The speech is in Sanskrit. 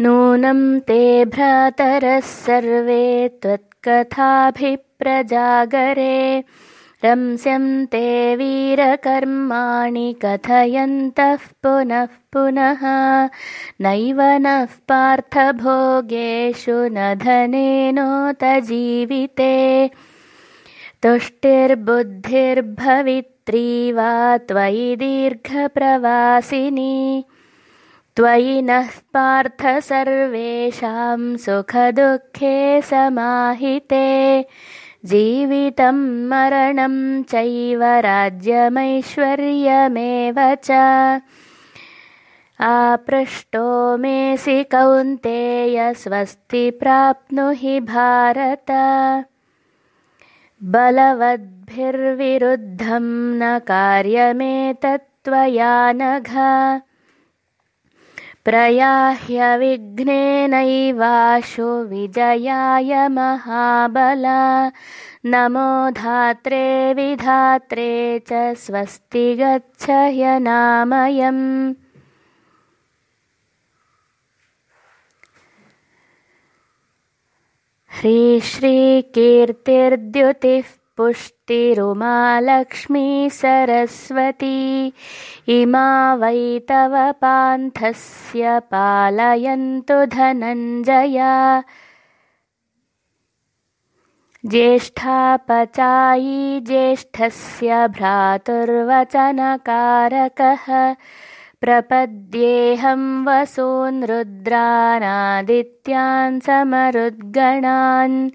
नूनं ते भ्रातरः सर्वे त्वत्कथाभिप्रजागरे। रंस्यन्ते वीरकर्माणि कथयन्तः पुनः पुनः। नैव नः पार्थभोगेषु न धनेनोत जीविते तुष्टिर्बुद्धिर्भवित्री वा त्वयि दीर्घप्रवासिनी त्वयि नः पार्थ सर्वेषां सुखदुःखे समाहिते। जीवितं मरणं चैव राज्यमैश्वर्यमेव च। आपृष्टो मेऽसि कौन्तेय स्वस्ति प्राप्नुहि भारत। बलवद्भिर्विरुद्धं न कार्यमेतत्त्वया नघ प्रयाह्यविघ्नेनैवाशु विजयाय महाबल। नमो धात्रे विधात्रे च स्वस्ति गच्छ ह्यनामयम् ह्रीश्रीकीर्तिर्द्युतिः पुष्टिरुमालक्ष्मी सरस्वती। इमा वै तव पान्थस्य पालयन्तु धनञ्जया। ज्येष्ठापचायी ज्येष्ठस्य भ्रातुर्वचनकारकः। प्रपद्येऽहं वसून् रुद्रानादित्यान् समरुद्गणान्